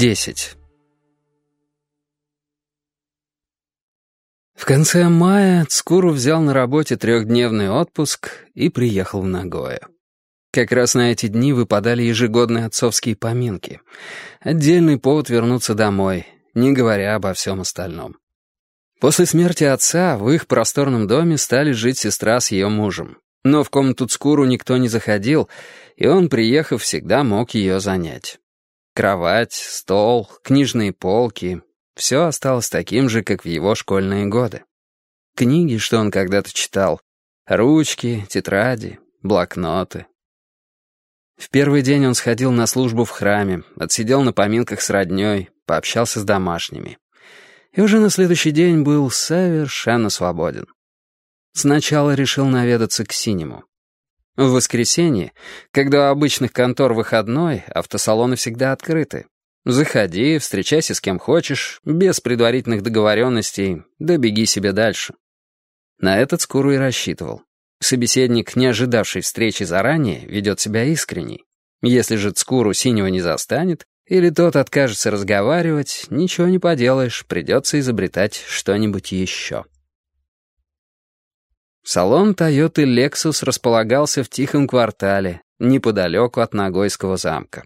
10. В конце мая Цкуру взял на работе трехдневный отпуск и приехал в Нагоя. Как раз на эти дни выпадали ежегодные отцовские поминки. Отдельный повод вернуться домой, не говоря обо всем остальном. После смерти отца в их просторном доме стали жить сестра с ее мужем. Но в комнату Цкуру никто не заходил, и он, приехав, всегда мог ее занять. Кровать, стол, книжные полки — все осталось таким же, как в его школьные годы. Книги, что он когда-то читал, ручки, тетради, блокноты. В первый день он сходил на службу в храме, отсидел на поминках с роднёй, пообщался с домашними. И уже на следующий день был совершенно свободен. Сначала решил наведаться к Синему. В воскресенье, когда у обычных контор выходной, автосалоны всегда открыты. Заходи, встречайся с кем хочешь, без предварительных договоренностей, да беги себе дальше. На этот Скуру и рассчитывал. Собеседник, не ожидавший встречи заранее, ведет себя искренней. Если же Цкуру синего не застанет, или тот откажется разговаривать, ничего не поделаешь, придется изобретать что-нибудь еще. Салон Тойоты Lexus располагался в тихом квартале, неподалеку от Нагойского замка.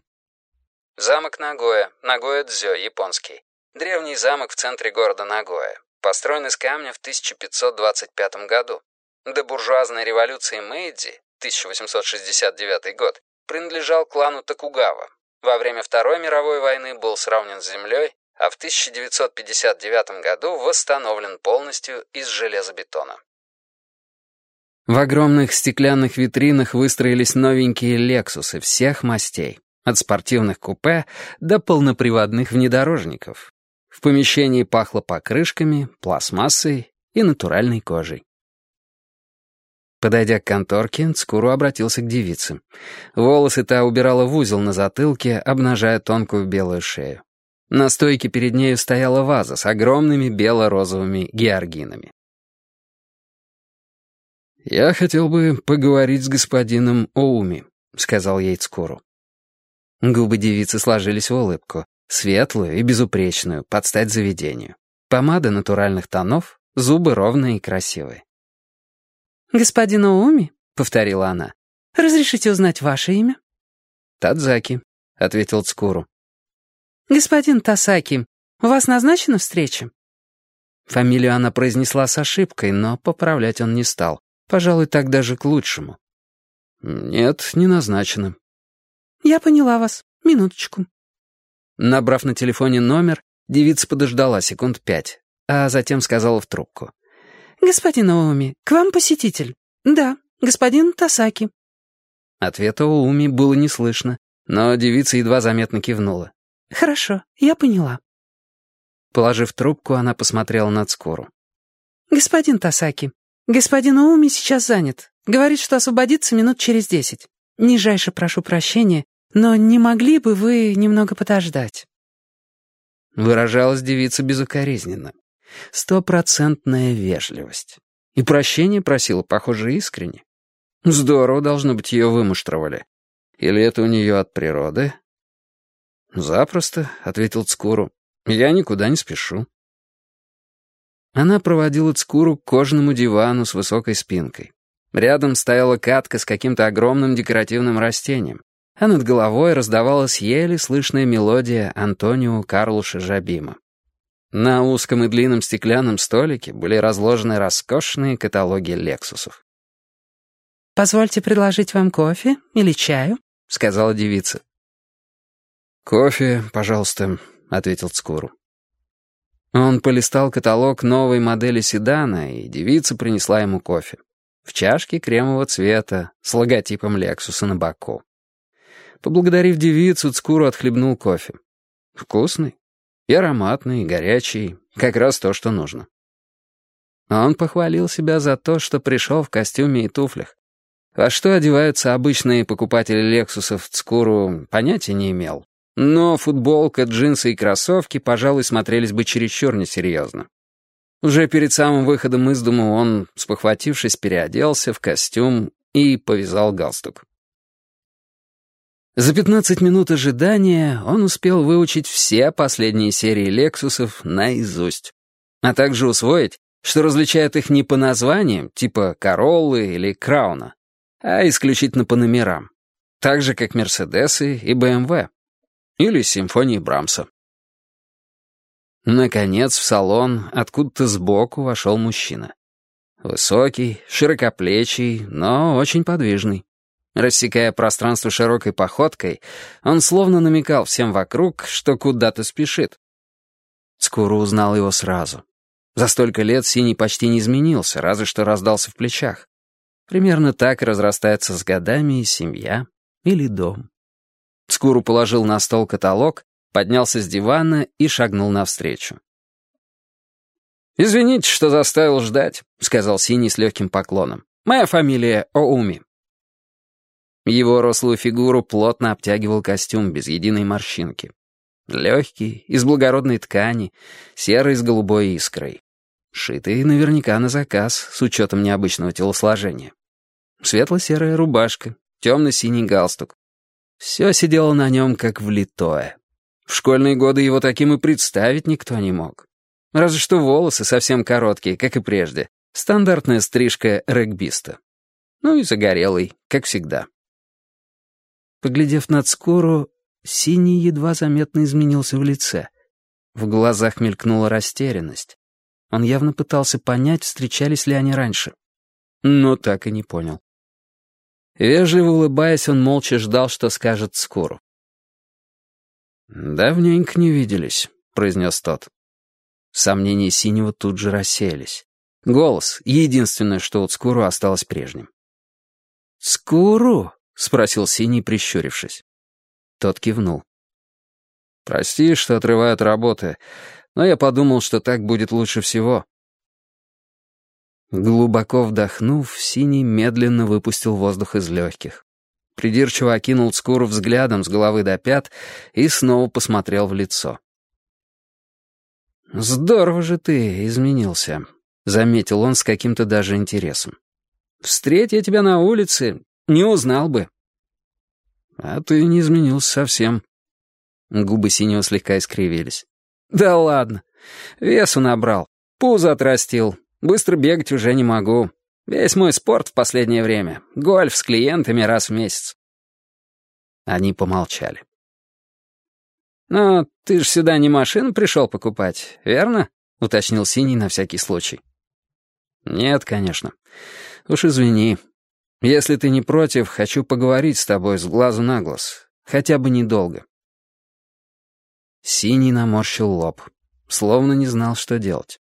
Замок Нагоя, Нагоя-Дзё, японский. Древний замок в центре города Нагоя. Построен из камня в 1525 году. До буржуазной революции Мэйдзи, 1869 год, принадлежал клану Токугава. Во время Второй мировой войны был сравнен с землей, а в 1959 году восстановлен полностью из железобетона. В огромных стеклянных витринах выстроились новенькие «Лексусы» всех мастей, от спортивных купе до полноприводных внедорожников. В помещении пахло покрышками, пластмассой и натуральной кожей. Подойдя к конторке, Цкуру обратился к девице. Волосы та убирала в узел на затылке, обнажая тонкую белую шею. На стойке перед нею стояла ваза с огромными бело-розовыми георгинами. «Я хотел бы поговорить с господином Оуми», — сказал ей Цкуру. Губы девицы сложились в улыбку, светлую и безупречную, под стать заведению. Помада натуральных тонов, зубы ровные и красивые. «Господин Оуми», — повторила она, — «разрешите узнать ваше имя?» «Тадзаки», — ответил Цкуру. «Господин Тасаки, у вас назначена встреча?» Фамилию она произнесла с ошибкой, но поправлять он не стал. Пожалуй, так даже к лучшему. Нет, не назначено. Я поняла вас. Минуточку. Набрав на телефоне номер, девица подождала секунд пять, а затем сказала в трубку. «Господин Оуми, к вам посетитель. Да, господин Тасаки». Ответа Оуми было не слышно, но девица едва заметно кивнула. «Хорошо, я поняла». Положив трубку, она посмотрела на Цкуру. «Господин Тасаки, «Господин Оуми сейчас занят. Говорит, что освободится минут через десять. Нижайше прошу прощения, но не могли бы вы немного подождать?» Выражалась девица безукоризненно. Стопроцентная вежливость. И прощения просила, похоже, искренне. Здорово, должно быть, ее вымуштровали. Или это у нее от природы? «Запросто», — ответил Цкуру. «Я никуда не спешу». Она проводила Цкуру к кожаному дивану с высокой спинкой. Рядом стояла катка с каким-то огромным декоративным растением, а над головой раздавалась еле слышная мелодия Антонио Карлуша Жабима. На узком и длинном стеклянном столике были разложены роскошные каталоги «Лексусов». «Позвольте предложить вам кофе или чаю?» — сказала девица. «Кофе, пожалуйста», — ответил Цкуру. Он полистал каталог новой модели седана, и девица принесла ему кофе. В чашке кремового цвета, с логотипом Лексуса на боку. Поблагодарив девицу, Цкуру отхлебнул кофе. Вкусный, и ароматный, и горячий, как раз то, что нужно. Он похвалил себя за то, что пришел в костюме и туфлях. Во что одеваются обычные покупатели Лексусов Цкуру, понятия не имел. Но футболка, джинсы и кроссовки, пожалуй, смотрелись бы чересчур несерьезно. Уже перед самым выходом из дома он, спохватившись, переоделся в костюм и повязал галстук. За 15 минут ожидания он успел выучить все последние серии «Лексусов» наизусть, а также усвоить, что различают их не по названиям, типа «Короллы» или «Крауна», а исключительно по номерам, так же, как «Мерседесы» и «БМВ» или «Симфонии Брамса». Наконец в салон откуда-то сбоку вошел мужчина. Высокий, широкоплечий, но очень подвижный. Рассекая пространство широкой походкой, он словно намекал всем вокруг, что куда-то спешит. Скоро узнал его сразу. За столько лет Синий почти не изменился, разве что раздался в плечах. Примерно так разрастается с годами семья или дом. Скуру положил на стол каталог, поднялся с дивана и шагнул навстречу. «Извините, что заставил ждать», — сказал Синий с легким поклоном. «Моя фамилия Оуми». Его рослую фигуру плотно обтягивал костюм без единой морщинки. Легкий, из благородной ткани, серый с голубой искрой. Шитый наверняка на заказ, с учетом необычного телосложения. Светло-серая рубашка, темно-синий галстук. Все сидело на нем как влитое. В школьные годы его таким и представить никто не мог. Разве что волосы совсем короткие, как и прежде. Стандартная стрижка регбиста. Ну и загорелый, как всегда. Поглядев на Цкуру, Синий едва заметно изменился в лице. В глазах мелькнула растерянность. Он явно пытался понять, встречались ли они раньше. Но так и не понял. Вежливо улыбаясь, он молча ждал, что скажет Цкуру. «Давненько не виделись», — произнес тот. Сомнения Синего тут же рассеялись. Голос — единственное, что у Цкуру осталось прежним. «Цкуру?» — спросил Синий, прищурившись. Тот кивнул. «Прости, что отрываю от работы, но я подумал, что так будет лучше всего». Глубоко вдохнув, Синий медленно выпустил воздух из легких. Придирчиво окинул Цкуру взглядом с головы до пят и снова посмотрел в лицо. «Здорово же ты изменился», — заметил он с каким-то даже интересом. «Встреть я тебя на улице, не узнал бы». «А ты не изменился совсем». Губы синего слегка искривились. «Да ладно. Весу набрал. Пузо отрастил. Быстро бегать уже не могу. Весь мой спорт в последнее время. Гольф с клиентами раз в месяц». Они помолчали. «Но ты же сюда не машину пришел покупать, верно?» — уточнил Синий на всякий случай. «Нет, конечно. Уж извини. Если ты не против, хочу поговорить с тобой с глазу на глаз. Хотя бы недолго». Синий наморщил лоб, словно не знал, что делать.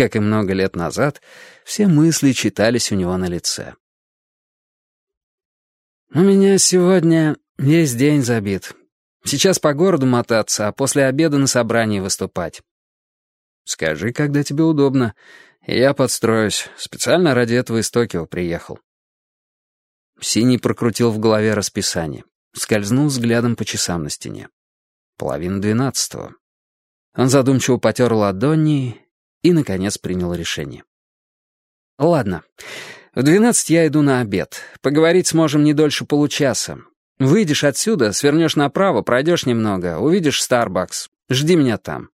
Как и много лет назад, все мысли читались у него на лице. «У меня сегодня весь день забит. Сейчас по городу мотаться, а после обеда на собрании выступать». «Скажи, когда тебе удобно. Я подстроюсь. Специально ради этого из Токио приехал». Синий прокрутил в голове расписание. Скользнул взглядом по часам на стене. Половина двенадцатого. Он задумчиво потер ладони и, наконец, принял решение. «Ладно. В двенадцать я иду на обед. Поговорить сможем не дольше получаса. Выйдешь отсюда, свернешь направо, пройдешь немного, увидишь Старбакс. Жди меня там».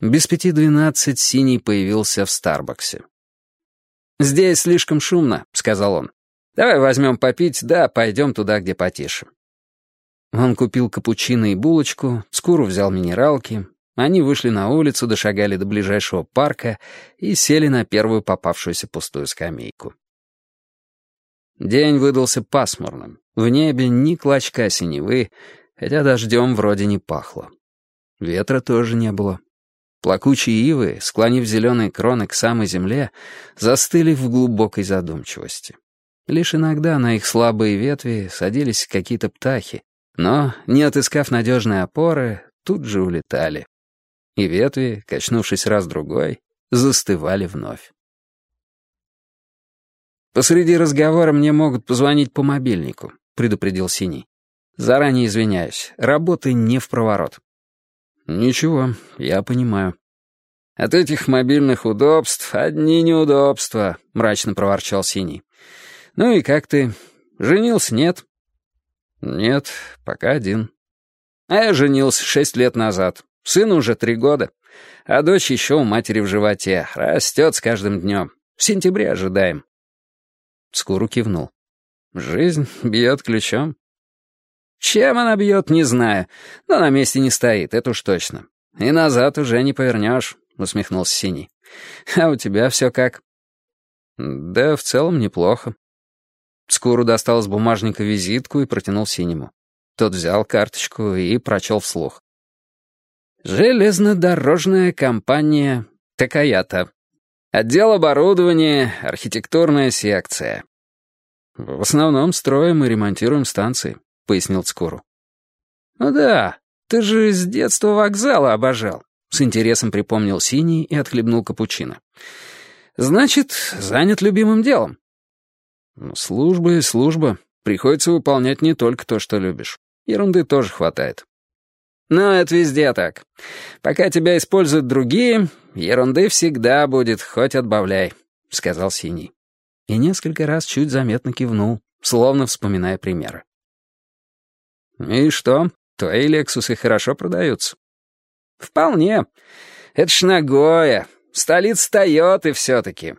Без пяти двенадцать Синий появился в Старбаксе. «Здесь слишком шумно», — сказал он. «Давай возьмем попить, да пойдем туда, где потише». Он купил капучино и булочку, Скуру взял минералки. Они вышли на улицу, дошагали до ближайшего парка и сели на первую попавшуюся пустую скамейку. День выдался пасмурным. В небе ни клочка синевы, хотя дождем вроде не пахло. Ветра тоже не было. Плакучие ивы, склонив зеленые кроны к самой земле, застыли в глубокой задумчивости. Лишь иногда на их слабые ветви садились какие-то птахи, но, не отыскав надежной опоры, тут же улетали. И ветви, качнувшись раз-другой, застывали вновь. «Посреди разговора мне могут позвонить по мобильнику», — предупредил Синий. «Заранее извиняюсь, работы не в проворот». «Ничего, я понимаю». «От этих мобильных удобств одни неудобства», — мрачно проворчал Синий. «Ну и как ты? Женился, нет?» «Нет, пока один». «А я женился шесть лет назад. Сыну уже три года. А дочь еще у матери в животе. Растет с каждым днем. В сентябре ожидаем». Скуру кивнул. «Жизнь бьет ключом». «Чем она бьет, не знаю. Но на месте не стоит, это уж точно. И назад уже не повернешь», — усмехнулся Синий. «А у тебя все как?» «Да в целом неплохо». Скуру достал из бумажника визитку и протянул Синему. Тот взял карточку и прочел вслух. «Железнодорожная компания Такаята. Отдел оборудования, архитектурная секция. В основном строим и ремонтируем станции», — пояснил Скуру. «Ну да, ты же с детства вокзала обожал», — с интересом припомнил Синий и отхлебнул капучино. «Значит, занят любимым делом». «Служба и служба. Приходится выполнять не только то, что любишь. Ерунды тоже хватает. Но это везде так. Пока тебя используют другие, ерунды всегда будет, хоть отбавляй», — сказал Синий. И несколько раз чуть заметно кивнул, словно вспоминая примеры. «И что, твои «Лексусы» хорошо продаются?» «Вполне. Это ж Нагоя, столица Тойоты все-таки».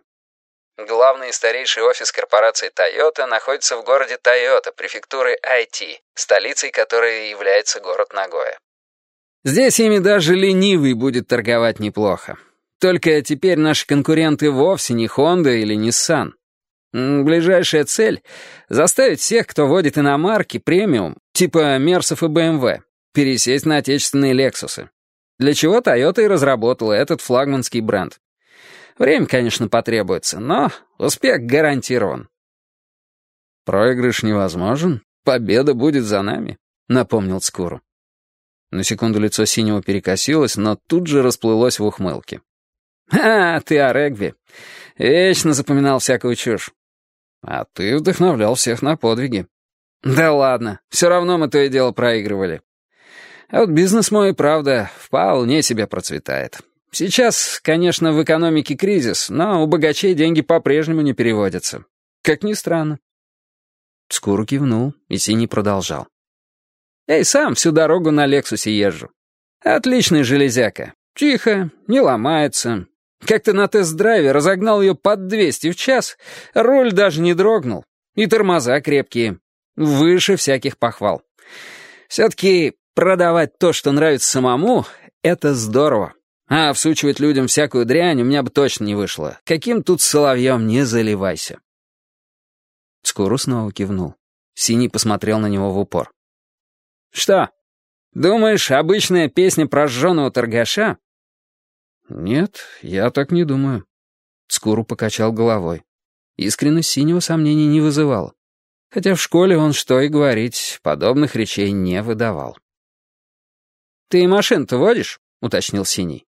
Главный и старейший офис корпорации Toyota находится в городе Тойота, префектуры IT, столицей которой является город Нагоя. Здесь ими даже ленивый будет торговать неплохо. Только теперь наши конкуренты вовсе не Honda или Nissan. Ближайшая цель — заставить всех, кто водит иномарки, премиум, типа Мерсов и BMW, пересесть на отечественные Лексусы. Для чего Toyota и разработала этот флагманский бренд. Время, конечно, потребуется, но успех гарантирован. «Проигрыш невозможен, победа будет за нами», — напомнил Скуру. На секунду лицо синего перекосилось, но тут же расплылось в ухмылке. «А, ты о регби. Вечно запоминал всякую чушь. А ты вдохновлял всех на подвиги. Да ладно, все равно мы то и дело проигрывали. А вот бизнес мой, правда, вполне себе процветает. Сейчас, конечно, в экономике кризис, но у богачей деньги по-прежнему не переводятся. Как ни странно. Скуру кивнул, и Синий продолжал. Я сам всю дорогу на Лексусе езжу. Отличный железяка. Тихо, не ломается. Как-то на тест-драйве разогнал ее под 200 в час, руль даже не дрогнул. И тормоза крепкие. Выше всяких похвал. Все-таки продавать то, что нравится самому, это здорово. А всучивать людям всякую дрянь у меня бы точно не вышло. Каким тут соловьем не заливайся. Скуру снова кивнул. Синий посмотрел на него в упор. «Что, думаешь, обычная песня про жженого торгаша?» «Нет, я так не думаю». Скуру покачал головой. Искренность синего сомнений не вызывала. Хотя в школе он, что и говорить, подобных речей не выдавал. «Ты машину-то водишь?» — уточнил Синий.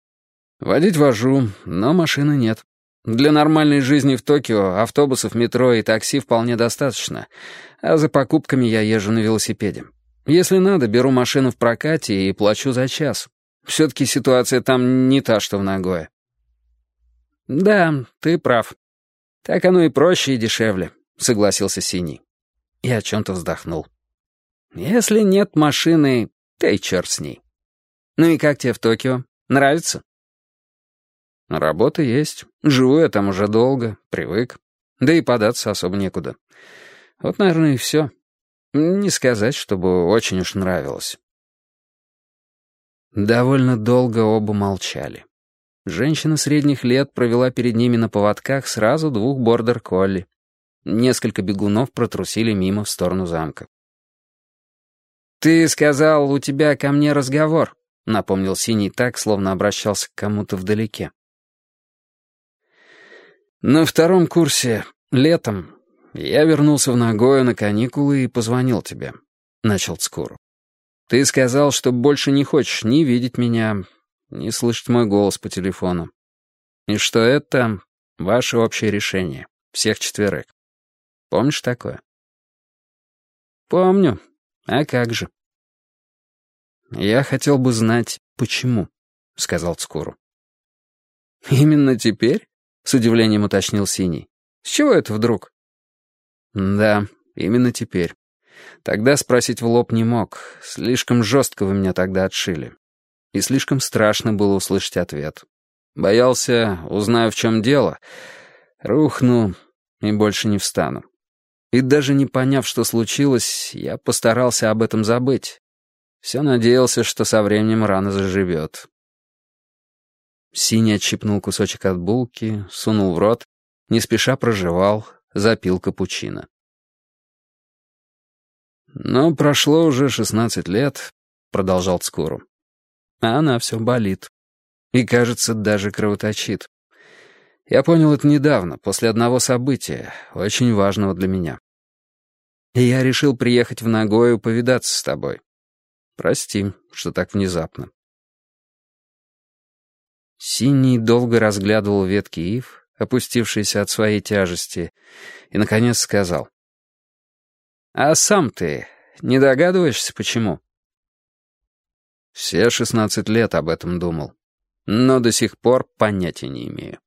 «Водить вожу, но машины нет. Для нормальной жизни в Токио автобусов, метро и такси вполне достаточно, а за покупками я езжу на велосипеде. Если надо, беру машину в прокате и плачу за час. Все-таки ситуация там не та, что в Нагое. «Да, ты прав. Так оно и проще, и дешевле», — согласился Синий. И о чем-то вздохнул. «Если нет машины, и черт с ней. Ну и как тебе в Токио? Нравится?» «Работа есть. Живу я там уже долго, привык. Да и податься особо некуда. Вот, наверное, и все». Не сказать, чтобы очень уж нравилось. Довольно долго оба молчали. Женщина средних лет провела перед ними на поводках сразу двух бордер-колли. Несколько бегунов протрусили мимо в сторону замка. «Ты сказал, у тебя ко мне разговор», — напомнил Синий так, словно обращался к кому-то вдалеке. «На втором курсе, летом, «Я вернулся в Нагою на каникулы и позвонил тебе», — начал Цкуру. «Ты сказал, что больше не хочешь ни видеть меня, ни слышать мой голос по телефону. И что это ваше общее решение, всех четверых. Помнишь такое?» «Помню. А как же?» «Я хотел бы знать, почему», — сказал Цкуру. «Именно теперь?» — с удивлением уточнил Синий. «С чего это вдруг?» «Да, именно теперь. Тогда спросить в лоб не мог. Слишком жестко вы меня тогда отшили. И слишком страшно было услышать ответ. Боялся, узнаю, в чем дело, рухну и больше не встану. И даже не поняв, что случилось, я постарался об этом забыть. Все надеялся, что со временем рана заживет. Синий отщипнул кусочек от булки, сунул в рот, не спеша прожевал, запил капучино. «Но прошло уже шестнадцать лет», — продолжал Цкуру. «А она все болит. И, кажется, даже кровоточит. Я понял это недавно, после одного события, очень важного для меня. И я решил приехать в Нагою повидаться с тобой. Прости, что так внезапно». Синий долго разглядывал ветки ив, опустившиеся от своей тяжести, и, наконец, сказал. «А сам ты не догадываешься, почему?» Все шестнадцать лет об этом думал, но до сих пор понятия не имею.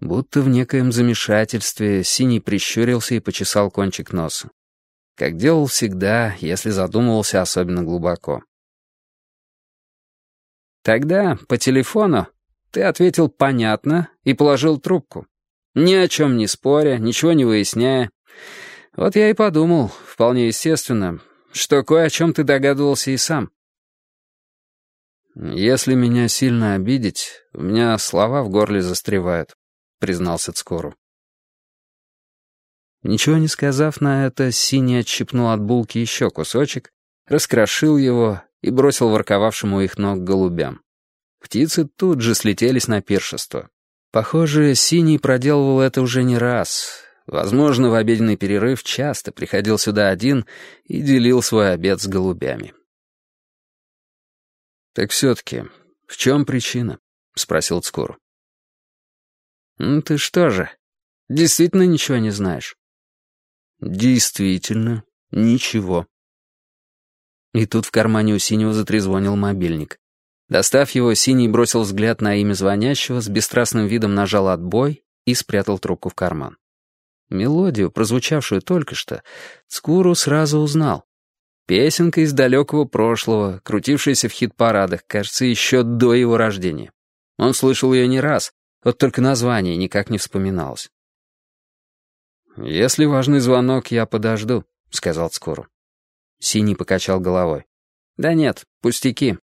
Будто в некоем замешательстве Синий прищурился и почесал кончик носа. Как делал всегда, если задумывался особенно глубоко. Тогда, по телефону, ты ответил «понятно» и положил трубку. Ни о чем не споря, ничего не выясняя. Вот я и подумал, вполне естественно, что кое о чем ты догадывался и сам. «Если меня сильно обидеть, у меня слова в горле застревают», — признался Цкору. Ничего не сказав на это, Синий отщипнул от булки еще кусочек, раскрошил его и бросил ворковавшему их ног голубям. Птицы тут же слетелись на пиршество. Похоже, Синий проделывал это уже не раз. Возможно, в обеденный перерыв часто приходил сюда один и делил свой обед с голубями. «Так все-таки, в чем причина?» — спросил Цкур. «Ну ты что же, действительно ничего не знаешь?» «Действительно, ничего». И тут в кармане у Синего затрезвонил мобильник. Достав его, Синий бросил взгляд на имя звонящего, с бесстрастным видом нажал «отбой» и спрятал трубку в карман. Мелодию, прозвучавшую только что, Цкуру сразу узнал. Песенка из далекого прошлого, крутившаяся в хит-парадах, кажется, еще до его рождения. Он слышал ее не раз, вот только название никак не вспоминалось. «Если важный звонок, я подожду», — сказал Цкуру. Синий покачал головой. «Да нет, пустяки.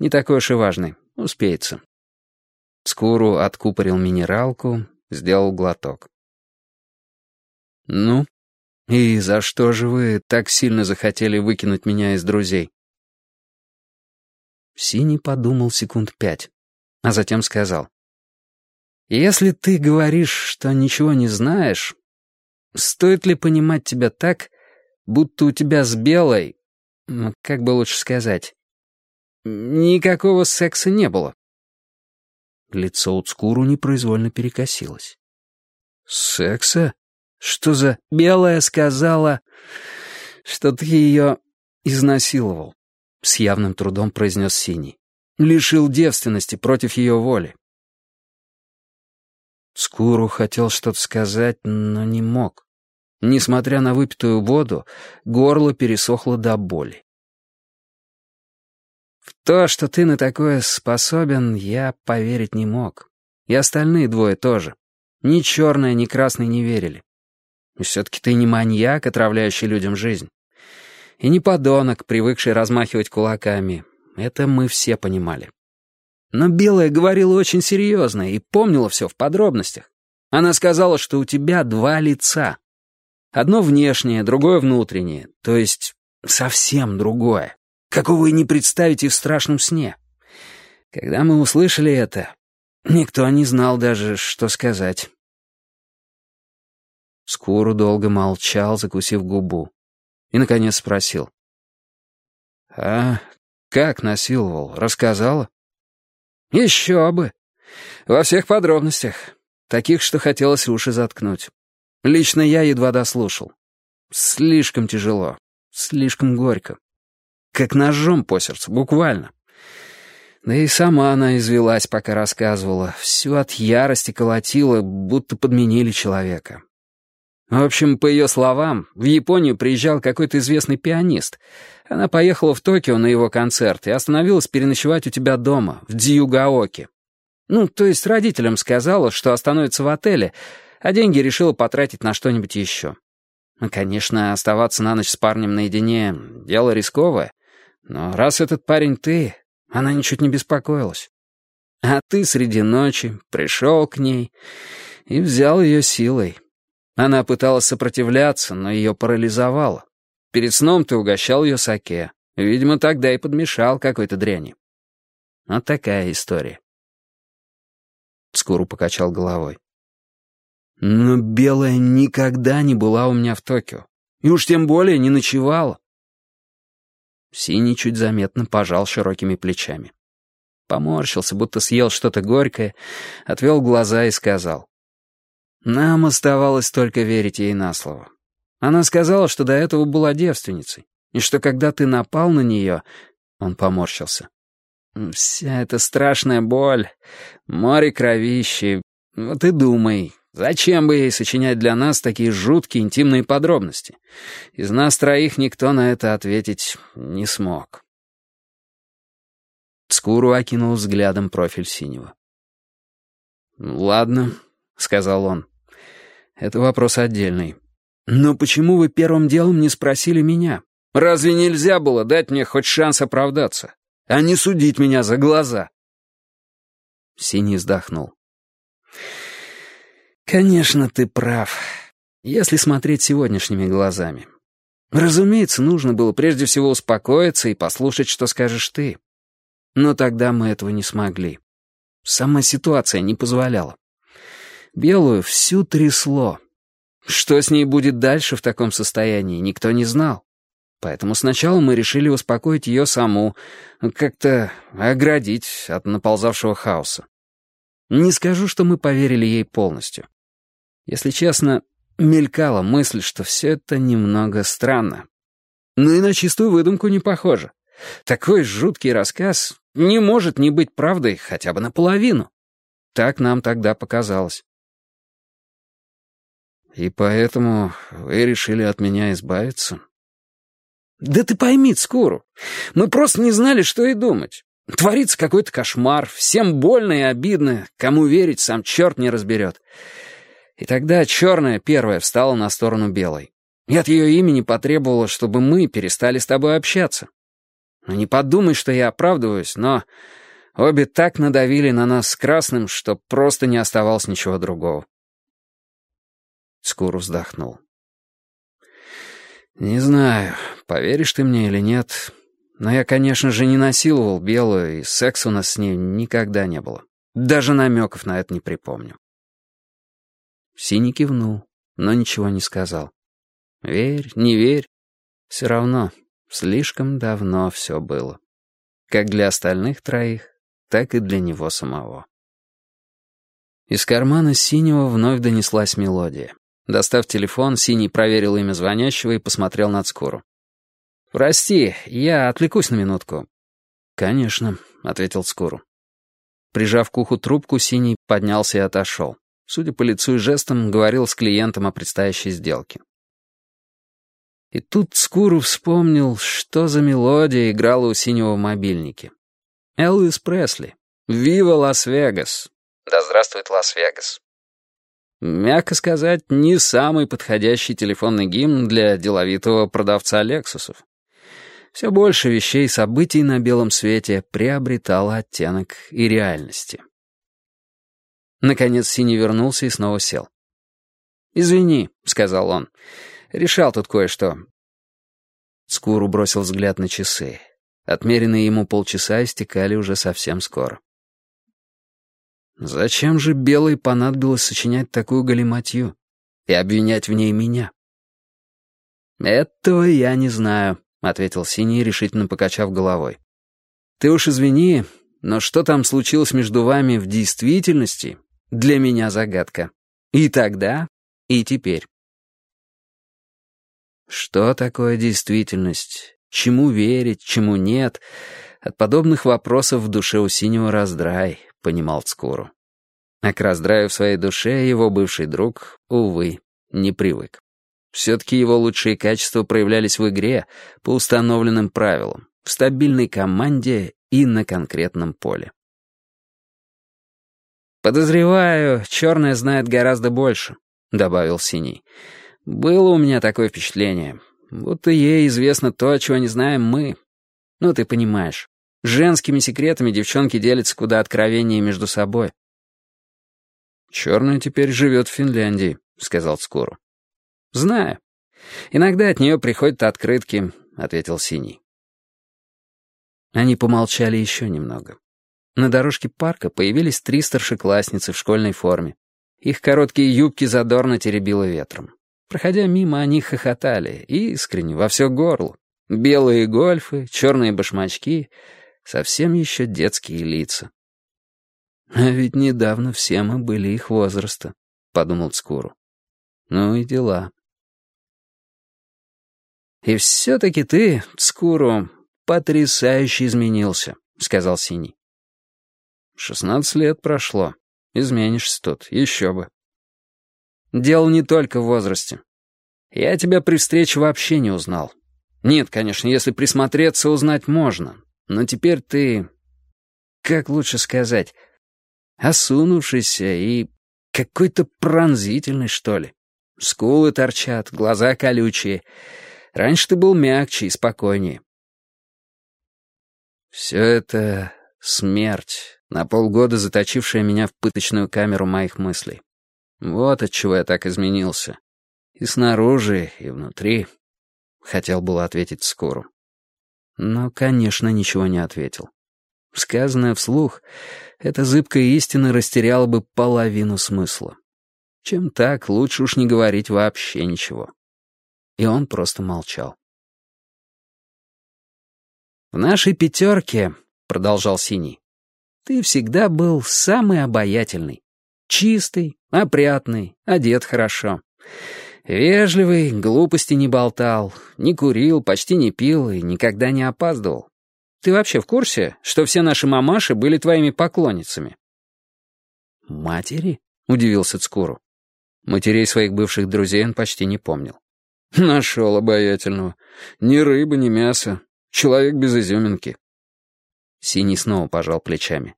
Не такой уж и важный. Успеется. Скуру откупорил минералку, сделал глоток. «Ну, и за что же вы так сильно захотели выкинуть меня из друзей?» Синий подумал секунд пять, а затем сказал. «Если ты говоришь, что ничего не знаешь, стоит ли понимать тебя так, будто у тебя с белой, ну, как бы лучше сказать, Никакого секса не было. Лицо Уцкуру непроизвольно перекосилось. «Секса? Что за...» «Белая сказала, что ты ее изнасиловал», — с явным трудом произнес Синий. «Лишил девственности против ее воли». Скуру хотел что-то сказать, но не мог. Несмотря на выпитую воду, горло пересохло до боли. В то, что ты на такое способен, я поверить не мог. И остальные двое тоже. Ни черное, ни красный не верили. Все-таки ты не маньяк, отравляющий людям жизнь. И не подонок, привыкший размахивать кулаками. Это мы все понимали. Но Белая говорила очень серьезно и помнила все в подробностях. Она сказала, что у тебя два лица. Одно внешнее, другое внутреннее, то есть совсем другое какого и не представите в страшном сне. Когда мы услышали это, никто не знал даже, что сказать. Скуру долго молчал, закусив губу, и, наконец, спросил. «А как насиловал? Рассказала?» «Еще бы! Во всех подробностях. Таких, что хотелось уши заткнуть. Лично я едва дослушал. Слишком тяжело, слишком горько. Как ножом по сердцу, буквально. Да и сама она извелась, пока рассказывала. Всю от ярости колотила, будто подменили человека. В общем, по ее словам, в Японию приезжал какой-то известный пианист. Она поехала в Токио на его концерт и остановилась переночевать у тебя дома, в Дзиюгаоке. Ну, то есть родителям сказала, что остановится в отеле, а деньги решила потратить на что-нибудь еще. Ну, конечно, оставаться на ночь с парнем наедине — дело рисковое, но раз этот парень ты, она ничуть не беспокоилась. А ты среди ночи пришел к ней и взял ее силой. Она пыталась сопротивляться, но ее парализовало. Перед сном ты угощал ее саке. Видимо, тогда и подмешал какой-то дряни. Вот такая история. Скуру покачал головой. Но белая никогда не была у меня в Токио. И уж тем более не ночевала. Синий чуть заметно пожал широкими плечами. Поморщился, будто съел что-то горькое, отвел глаза и сказал. Нам оставалось только верить ей на слово. Она сказала, что до этого была девственницей, и что когда ты напал на нее... Он поморщился. Вся эта страшная боль, море кровищи. Вот и думай, зачем бы ей сочинять для нас такие жуткие интимные подробности? Из нас троих никто на это ответить не смог. Скуру окинул взглядом профиль синего. «Ладно», — сказал он. Это вопрос отдельный. Но почему вы первым делом не спросили меня? Разве нельзя было дать мне хоть шанс оправдаться, а не судить меня за глаза?» Синий вздохнул. «Конечно, ты прав, если смотреть сегодняшними глазами. Разумеется, нужно было прежде всего успокоиться и послушать, что скажешь ты. Но тогда мы этого не смогли. Сама ситуация не позволяла. Белую всю трясло. Что с ней будет дальше в таком состоянии, никто не знал. Поэтому сначала мы решили успокоить ее саму, как-то оградить от наползавшего хаоса. Не скажу, что мы поверили ей полностью. Если честно, мелькала мысль, что все это немного странно. Но и на чистую выдумку не похоже. Такой жуткий рассказ не может не быть правдой хотя бы наполовину. Так нам тогда показалось. «И поэтому вы решили от меня избавиться?» «Да ты пойми, Скуру, мы просто не знали, что и думать. Творится какой-то кошмар, всем больно и обидно, кому верить сам черт не разберет». И тогда черная первая встала на сторону белой. И от ее имени потребовала, чтобы мы перестали с тобой общаться. Ну не подумай, что я оправдываюсь, но обе так надавили на нас с красным, что просто не оставалось ничего другого. Скуру вздохнул. «Не знаю, поверишь ты мне или нет, но я, конечно же, не насиловал Белую, и секса у нас с ней никогда не было. Даже намеков на это не припомню». Синий кивнул, но ничего не сказал. «Верь, не верь, все равно слишком давно все было. Как для остальных троих, так и для него самого». Из кармана синего вновь донеслась мелодия. Достав телефон, Синий проверил имя звонящего и посмотрел на Цкуру. «Прости, я отвлекусь на минутку». «Конечно», — ответил Цкуру. Прижав к уху трубку, Синий поднялся и отошел. Судя по лицу и жестам, говорил с клиентом о предстоящей сделке. И тут Цкуру вспомнил, что за мелодия играла у Синего в мобильнике. Элвис Пресли. «Viva Las Vegas». «Да здравствует Лас-Вегас». Мягко сказать, не самый подходящий телефонный гимн для деловитого продавца «Лексусов». Все больше вещей и событий на белом свете приобретало оттенок и реальности. Наконец Синий вернулся и снова сел. «Извини», — сказал он, — «решал тут кое-что». Скуру бросил взгляд на часы. Отмеренные ему полчаса истекали уже совсем скоро. Зачем же Белой понадобилось сочинять такую галиматью и обвинять в ней меня? «Этого я не знаю», — ответил Синий, решительно покачав головой. «Ты уж извини, но что там случилось между вами в действительности, для меня загадка. И тогда, и теперь». Что такое действительность? Чему верить, чему нет? От подобных вопросов в душе у Синего раздрай, — понимал Цкуру. А к раздраю в своей душе его бывший друг, увы, не привык. Все-таки его лучшие качества проявлялись в игре по установленным правилам, в стабильной команде и на конкретном поле. «Подозреваю, черная знает гораздо больше», — добавил Синий. «Было у меня такое впечатление. Будто ей известно то, чего не знаем мы. Ну, ты понимаешь, женскими секретами девчонки делятся куда откровеннее между собой». «Черная теперь живет в Финляндии», — сказал Скору. «Знаю. Иногда от нее приходят открытки», — ответил Синий. Они помолчали еще немного. На дорожке парка появились три старшеклассницы в школьной форме. Их короткие юбки задорно теребило ветром. Проходя мимо, они хохотали, искренне, во все горло. Белые гольфы, черные башмачки, совсем еще детские лица. «А ведь недавно все мы были их возраста», — подумал Цкуру. «Ну и дела». «И все-таки ты, Цкуру, потрясающе изменился», — сказал Синий. «Шестнадцать лет прошло. Изменишься тут, еще бы». «Дело не только в возрасте. Я тебя при встрече вообще не узнал. Нет, конечно, если присмотреться, узнать можно. Но теперь ты... Как лучше сказать? Осунувшийся и какой-то пронзительный, что ли. Скулы торчат, глаза колючие. Раньше ты был мягче и спокойнее. Все это смерть, на полгода заточившая меня в пыточную камеру моих мыслей. Вот от чего я так изменился. И снаружи, и внутри. Хотел было ответить скоро. Но, конечно, ничего не ответил. Сказанное вслух, эта зыбкая истина растеряла бы половину смысла. Чем так, лучше уж не говорить вообще ничего. И он просто молчал. «В нашей пятерке», — продолжал Синий, — «ты всегда был самый обаятельный. Чистый, опрятный, одет хорошо. Вежливый, глупости не болтал, не курил, почти не пил и никогда не опаздывал. Ты вообще в курсе, что все наши мамаши были твоими поклонницами?» «Матери?» — удивился Цкуру. Матерей своих бывших друзей он почти не помнил. «Нашел обаятельного. Ни рыбы, ни мяса. Человек без изюминки». Синий снова пожал плечами.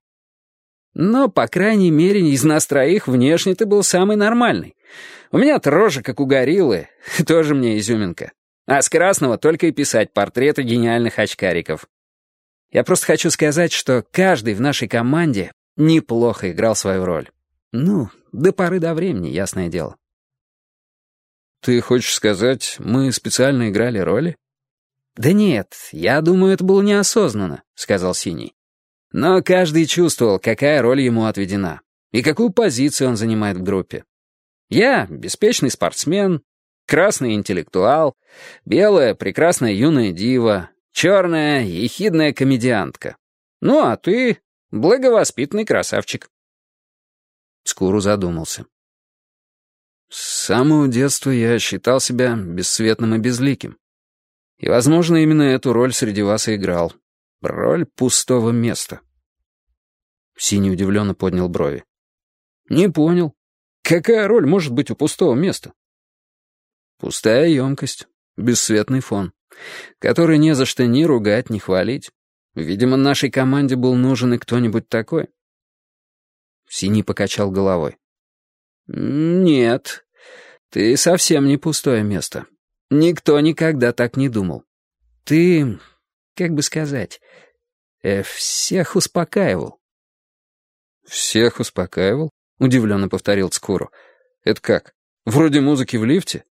«Но, по крайней мере, из нас троих внешне ты был самый нормальный. У меня-то рожа, как у гориллы, тоже мне изюминка. А с красного только и писать портреты гениальных очкариков. Я просто хочу сказать, что каждый в нашей команде неплохо играл свою роль. Ну, до поры до времени, ясное дело. «Ты хочешь сказать, мы специально играли роли?» «Да нет, я думаю, это было неосознанно», — сказал Синий. «Но каждый чувствовал, какая роль ему отведена и какую позицию он занимает в группе. Я — беспечный спортсмен, красный интеллектуал, белая — прекрасная юная дива, черная — ехидная комедиантка. Ну, а ты — благовоспитанный красавчик». Скуру задумался. С самого детства я считал себя бесцветным и безликим. И, возможно, именно эту роль среди вас и играл. Роль пустого места. Синий удивленно поднял брови. «Не понял. Какая роль может быть у пустого места?» «Пустая емкость, бесцветный фон, который не за что ни ругать, ни хвалить. Видимо, нашей команде был нужен и кто-нибудь такой». Синий покачал головой. «Нет, ты совсем не пустое место. Никто никогда так не думал. Ты, как бы сказать, э, всех успокаивал». «Всех успокаивал?» — удивленно повторил Цкуру. «Это как? Вроде музыки в лифте?»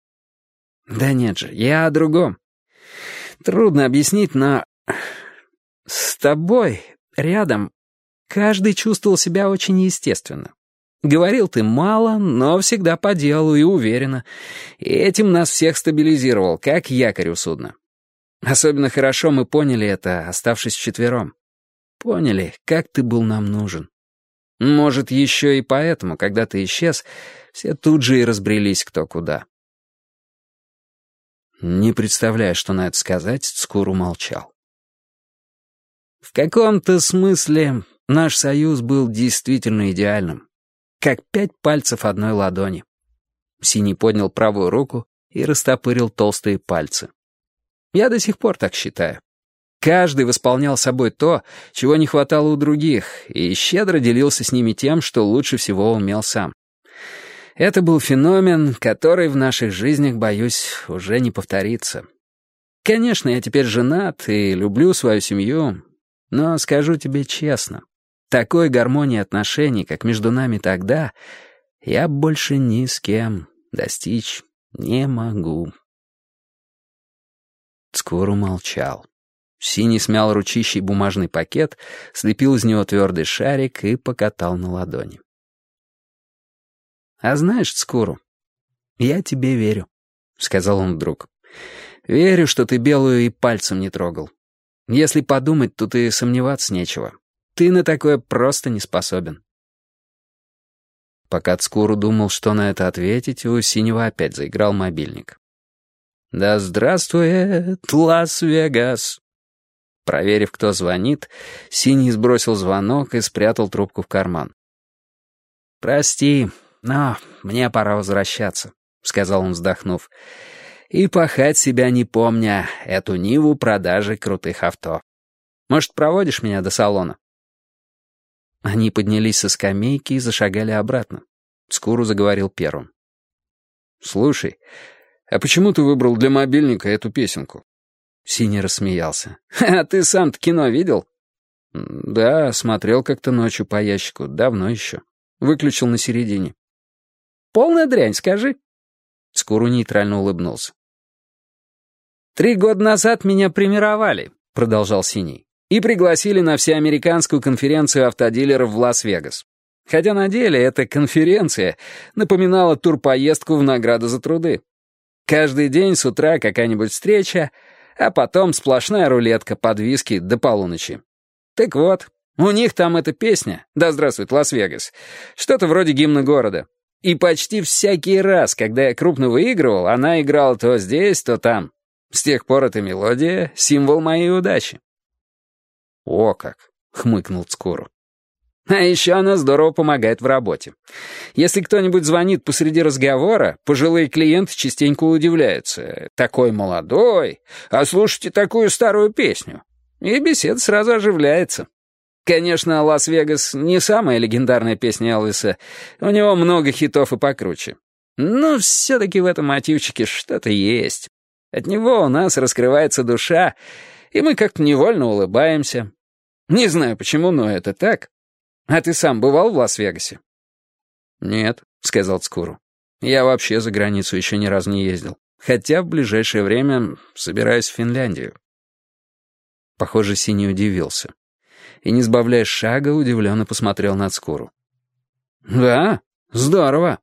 «Да нет же, я о другом. Трудно объяснить, но с тобой рядом каждый чувствовал себя очень естественно. Говорил ты мало, но всегда по делу и уверенно. И этим нас всех стабилизировал, как якорь у судна. Особенно хорошо мы поняли это, оставшись вчетвером. Поняли, как ты был нам нужен. Может, еще и поэтому, когда ты исчез, все тут же и разбрелись кто куда. Не представляя, что на это сказать, Скуру молчал. В каком-то смысле наш союз был действительно идеальным как пять пальцев одной ладони. Синий поднял правую руку и растопырил толстые пальцы. Я до сих пор так считаю. Каждый восполнял собой то, чего не хватало у других, и щедро делился с ними тем, что лучше всего умел сам. Это был феномен, который в наших жизнях, боюсь, уже не повторится. Конечно, я теперь женат и люблю свою семью, но скажу тебе честно, такой гармонии отношений, как между нами тогда, я больше ни с кем достичь не могу. Скоро молчал. Синий смял ручищей бумажный пакет, слепил из него твердый шарик и покатал на ладони. «А знаешь, Скуру, я тебе верю», — сказал он вдруг. «Верю, что ты белую и пальцем не трогал. Если подумать, тут и сомневаться нечего. Ты на такое просто не способен». Пока Цкуру думал, что на это ответить, у Синего опять заиграл мобильник. «Да здравствует Лас-Вегас!» Проверив, кто звонит, Синий сбросил звонок и спрятал трубку в карман. «Прости, «Но мне пора возвращаться», — сказал он, вздохнув. «И пахать себя не помня эту ниву продажи крутых авто. Может, проводишь меня до салона?» Они поднялись со скамейки и зашагали обратно. Скуру заговорил первым. «Слушай, а почему ты выбрал для мобильника эту песенку?» Синий рассмеялся. «А ты сам-то кино видел?» «Да, смотрел как-то ночью по ящику, давно еще. Выключил на середине. Полная дрянь, скажи». Скуру нейтрально улыбнулся. «Три года назад меня примировали», — продолжал Синий, «и пригласили на всеамериканскую конференцию автодилеров в Лас-Вегас. Хотя на деле эта конференция напоминала турпоездку в награду за труды. Каждый день с утра какая-нибудь встреча, а потом сплошная рулетка под виски до полуночи. Так вот, у них там эта песня «Да здравствует Лас-Вегас», что-то вроде гимна города. И почти всякий раз, когда я крупно выигрывал, она играла то здесь, то там. С тех пор эта мелодия — символ моей удачи. «О как!» — хмыкнул Цкуру. А еще она здорово помогает в работе. Если кто-нибудь звонит посреди разговора, пожилые клиенты частенько удивляются. «Такой молодой, а слушайте такую старую песню». И беседа сразу оживляется. Конечно, «Лас-Вегас» не самая легендарная песня Элвиса. У него много хитов и покруче. Но все-таки в этом мотивчике что-то есть. От него у нас раскрывается душа, и мы как-то невольно улыбаемся. Не знаю почему, но это так. А ты сам бывал в Лас-Вегасе? «Нет», — сказал Цкуру. «Я вообще за границу еще ни разу не ездил. Хотя в ближайшее время собираюсь в Финляндию». Похоже, Синий удивился и, не сбавляя шага, удивленно посмотрел на Цкуру. «Да, здорово.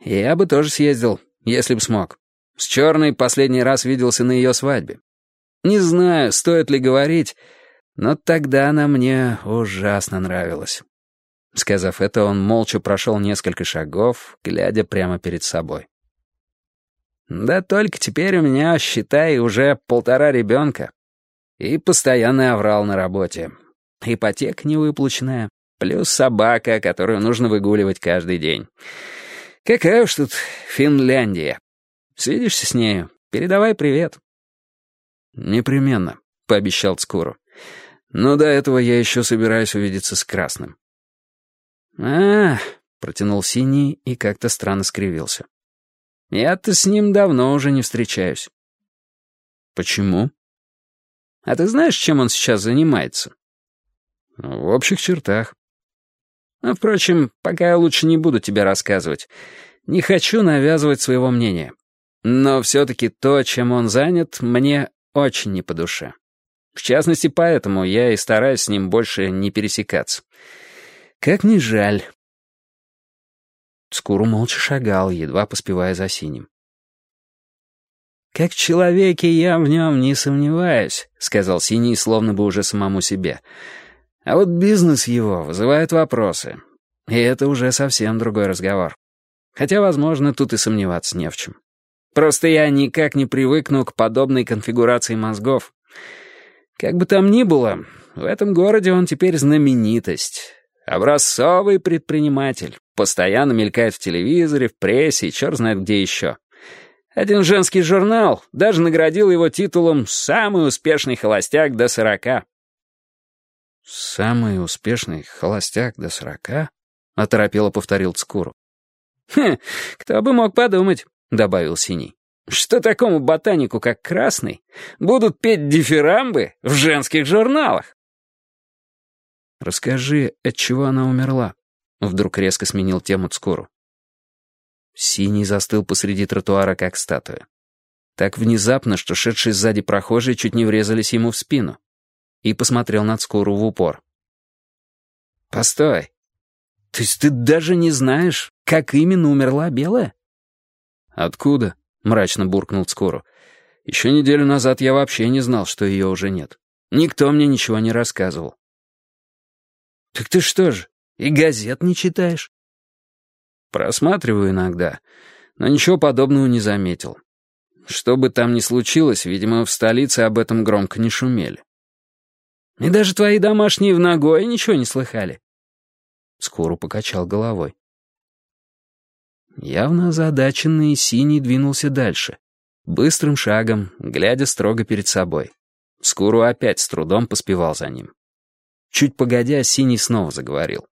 Я бы тоже съездил, если бы смог. С Черной последний раз виделся на ее свадьбе. Не знаю, стоит ли говорить, но тогда она мне ужасно нравилась». Сказав это, он молча прошел несколько шагов, глядя прямо перед собой. «Да только теперь у меня, считай, уже полтора ребенка. И постоянный аврал на работе ипотека невыплаченная, плюс собака, которую нужно выгуливать каждый день. Какая уж тут Финляндия. Свидишься с нею, передавай привет. Непременно, пообещал Цкуру. Но до этого я еще собираюсь увидеться с Красным. А, протянул Синий и как-то странно скривился. Я-то с ним давно уже не встречаюсь. Почему? А ты знаешь, чем он сейчас занимается? В общих чертах. А, впрочем, пока я лучше не буду тебе рассказывать. Не хочу навязывать своего мнения. Но все-таки то, чем он занят, мне очень не по душе. В частности, поэтому я и стараюсь с ним больше не пересекаться. Как ни жаль. Скуру молча шагал, едва поспевая за синим. «Как человеке я в нем не сомневаюсь», — сказал Синий, словно бы уже самому себе. А вот бизнес его вызывает вопросы. И это уже совсем другой разговор. Хотя, возможно, тут и сомневаться не в чем. Просто я никак не привыкну к подобной конфигурации мозгов. Как бы там ни было, в этом городе он теперь знаменитость. Образцовый предприниматель. Постоянно мелькает в телевизоре, в прессе и черт знает где еще. Один женский журнал даже наградил его титулом «Самый успешный холостяк до сорока». «Самый успешный холостяк до сорока?» — оторопело повторил Цкуру. «Хм, кто бы мог подумать», — добавил Синий, «что такому ботанику, как Красный, будут петь дифирамбы в женских журналах». «Расскажи, от чего она умерла?» — вдруг резко сменил тему Цкуру. Синий застыл посреди тротуара, как статуя. Так внезапно, что шедшие сзади прохожие чуть не врезались ему в спину. И посмотрел на Цкуру в упор. «Постой. То есть ты даже не знаешь, как именно умерла Белая?» «Откуда?» — мрачно буркнул Цкуру. «Еще неделю назад я вообще не знал, что ее уже нет. Никто мне ничего не рассказывал». «Так ты что же, и газет не читаешь?» Просматриваю иногда, но ничего подобного не заметил. Что бы там ни случилось, видимо, в столице об этом громко не шумели. И даже твои домашние в Нагое ничего не слыхали. Скоро покачал головой. Явно озадаченный Синий двинулся дальше, быстрым шагом, глядя строго перед собой. Скуру опять с трудом поспевал за ним. Чуть погодя, Синий снова заговорил.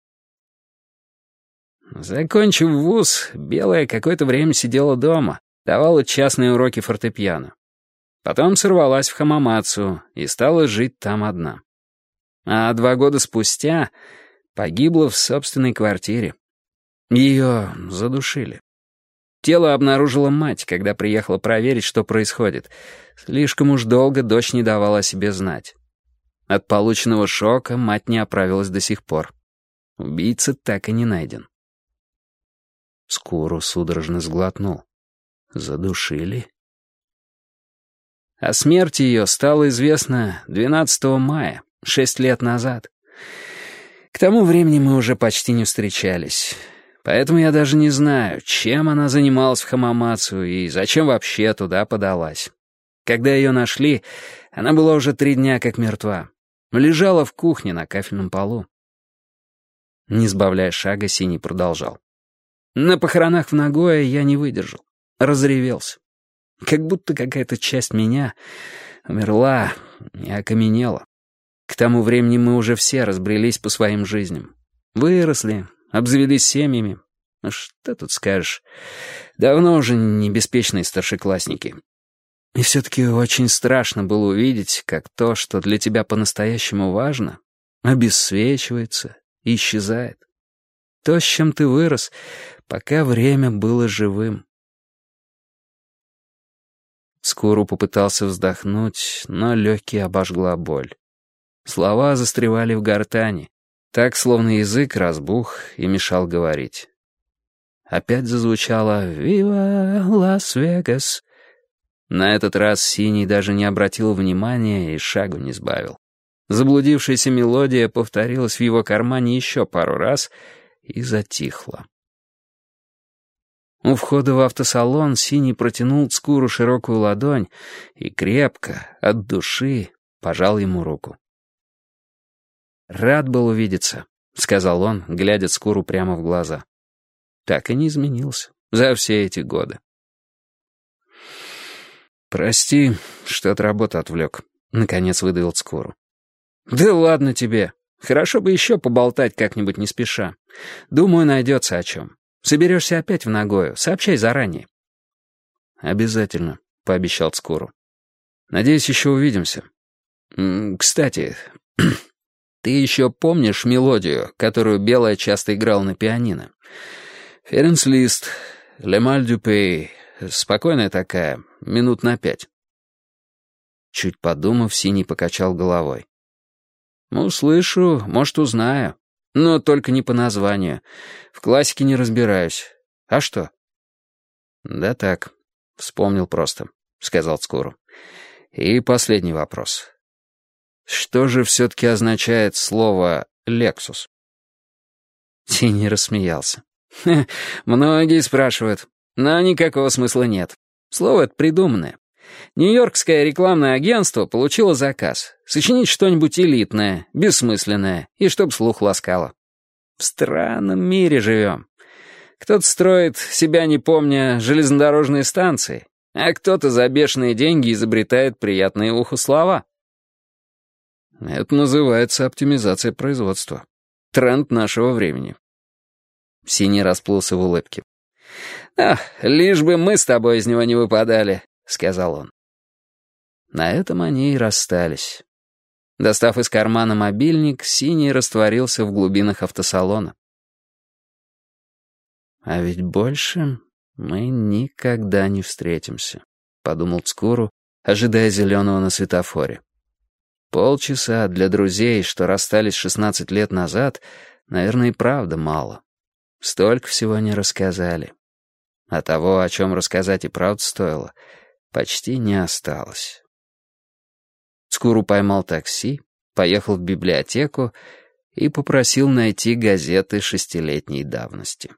Закончив вуз, Белая какое-то время сидела дома, давала частные уроки фортепиано. Потом сорвалась в Хамамацу и стала жить там одна. А два года спустя погибла в собственной квартире. Ее задушили. Тело обнаружила мать, когда приехала проверить, что происходит. Слишком уж долго дочь не давала о себе знать. От полученного шока мать не оправилась до сих пор. Убийца так и не найден. Скуру судорожно сглотнул. Задушили? О смерти ее стало известно 12 мая, шесть лет назад. К тому времени мы уже почти не встречались. Поэтому я даже не знаю, чем она занималась в Хамамацу и зачем вообще туда подалась. Когда ее нашли, она была уже три дня как мертва. Лежала в кухне на кафельном полу. Не сбавляя шага, Синий продолжал. На похоронах в Нагое я не выдержал. Разревелся. Как будто какая-то часть меня умерла и окаменела. К тому времени мы уже все разбрелись по своим жизням. Выросли, обзавелись семьями. Ну что тут скажешь? Давно уже не беспечные старшеклассники. И все-таки очень страшно было увидеть, как то, что для тебя по-настоящему важно, обесцвечивается и исчезает. То, с чем ты вырос, пока время было живым. Скуру попытался вздохнуть, но легкие обожгла боль. Слова застревали в гортани, так, словно язык разбух и мешал говорить. Опять зазвучало «Вива Лас-Вегас». На этот раз Синий даже не обратил внимания и шагу не сбавил. Заблудившаяся мелодия повторилась в его кармане еще пару раз и затихла. У входа в автосалон Синий протянул Цкуру широкую ладонь и крепко, от души, пожал ему руку. «Рад был увидеться», — сказал он, глядя Цкуру прямо в глаза. Так и не изменился за все эти годы. «Прости, что от работы отвлек», — наконец выдавил Цкуру. «Да ладно тебе. Хорошо бы еще поболтать как-нибудь не спеша. Думаю, найдется о чем. Соберешься опять в Нагою, сообщай заранее». «Обязательно», — пообещал Цкуру. «Надеюсь, еще увидимся. Кстати, ты еще помнишь мелодию, которую Белая часто играл на пианино? Ференс Лист, Лемаль Дюпей, спокойная такая, минут на пять». Чуть подумав, Синий покачал головой. «Ну, слышу, может, узнаю. Но только не по названию. В классике не разбираюсь. А что? Да так, вспомнил просто, сказал Скуру. И последний вопрос. Что же все-таки означает слово «лексус»? Тинни рассмеялся. «Многие спрашивают, но никакого смысла нет. Слово это придуманное. Нью-Йоркское рекламное агентство получило заказ. Сочинить что-нибудь элитное, бессмысленное, и чтоб слух ласкало. В странном мире живем. Кто-то строит, себя не помня, железнодорожные станции, а кто-то за бешеные деньги изобретает приятные уху слова. Это называется оптимизация производства. Тренд нашего времени. Синий расплылся в улыбке. «Ах, лишь бы мы с тобой из него не выпадали», — сказал он. На этом они и расстались. Достав из кармана мобильник, Синий растворился в глубинах автосалона. «А ведь больше мы никогда не встретимся», — подумал Цкуру, ожидая зеленого на светофоре. Полчаса для друзей, что расстались 16 лет назад, наверное, и правда мало. Столько всего не рассказали. А того, о чем рассказать и правда стоило, почти не осталось. Скуру поймал такси, поехал в библиотеку и попросил найти газеты шестилетней давности.